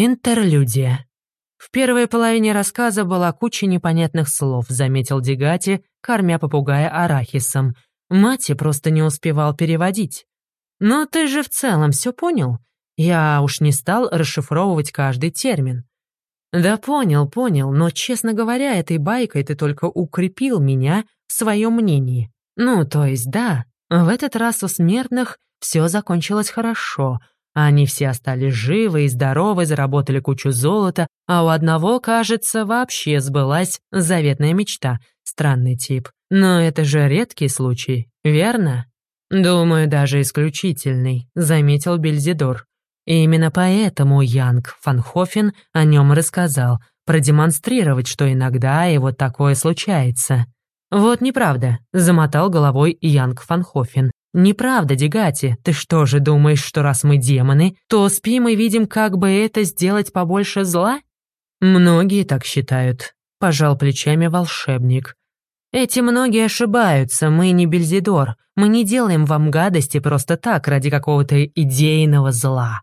Интерлюдия. В первой половине рассказа была куча непонятных слов, заметил Дегати, кормя попугая арахисом. Мати просто не успевал переводить. Но ты же в целом все понял? Я уж не стал расшифровывать каждый термин. Да понял, понял, но, честно говоря, этой байкой ты только укрепил меня в своем мнении. Ну, то есть, да, в этот раз у смертных все закончилось хорошо — они все остались живы и здоровы, заработали кучу золота, а у одного, кажется, вообще сбылась заветная мечта. Странный тип. Но это же редкий случай, верно? Думаю, даже исключительный, заметил Бельзидор. И именно поэтому Янг Фанхофен о нем рассказал, продемонстрировать, что иногда и вот такое случается. «Вот неправда», — замотал головой Янг Фанхофен. «Неправда, Дегати. Ты что же думаешь, что раз мы демоны, то спим и видим, как бы это сделать побольше зла?» «Многие так считают», — пожал плечами волшебник. «Эти многие ошибаются, мы не Бельзидор. Мы не делаем вам гадости просто так, ради какого-то идейного зла.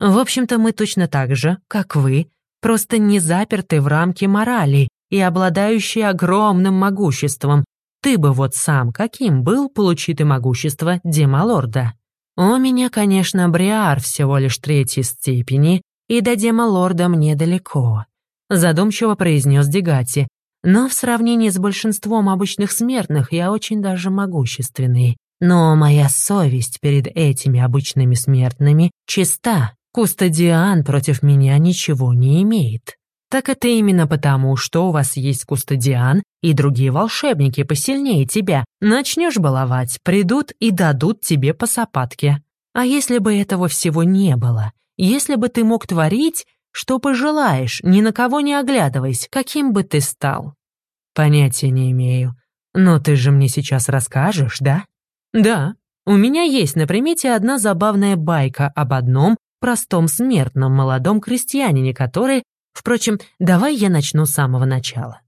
В общем-то, мы точно так же, как вы, просто не заперты в рамки морали и обладающие огромным могуществом, ты бы вот сам каким был, получи ты могущество Демалорда? У меня, конечно, Бриар всего лишь третьей степени, и до Демалорда мне далеко», — задумчиво произнес Дегати. «Но в сравнении с большинством обычных смертных я очень даже могущественный. Но моя совесть перед этими обычными смертными чиста. Кустодиан против меня ничего не имеет». Так это именно потому, что у вас есть кустодиан и другие волшебники посильнее тебя. Начнешь баловать, придут и дадут тебе по сапатке. А если бы этого всего не было? Если бы ты мог творить, что пожелаешь, ни на кого не оглядываясь, каким бы ты стал? Понятия не имею. Но ты же мне сейчас расскажешь, да? Да. У меня есть на примете одна забавная байка об одном простом смертном молодом крестьянине, который Впрочем, давай я начну с самого начала.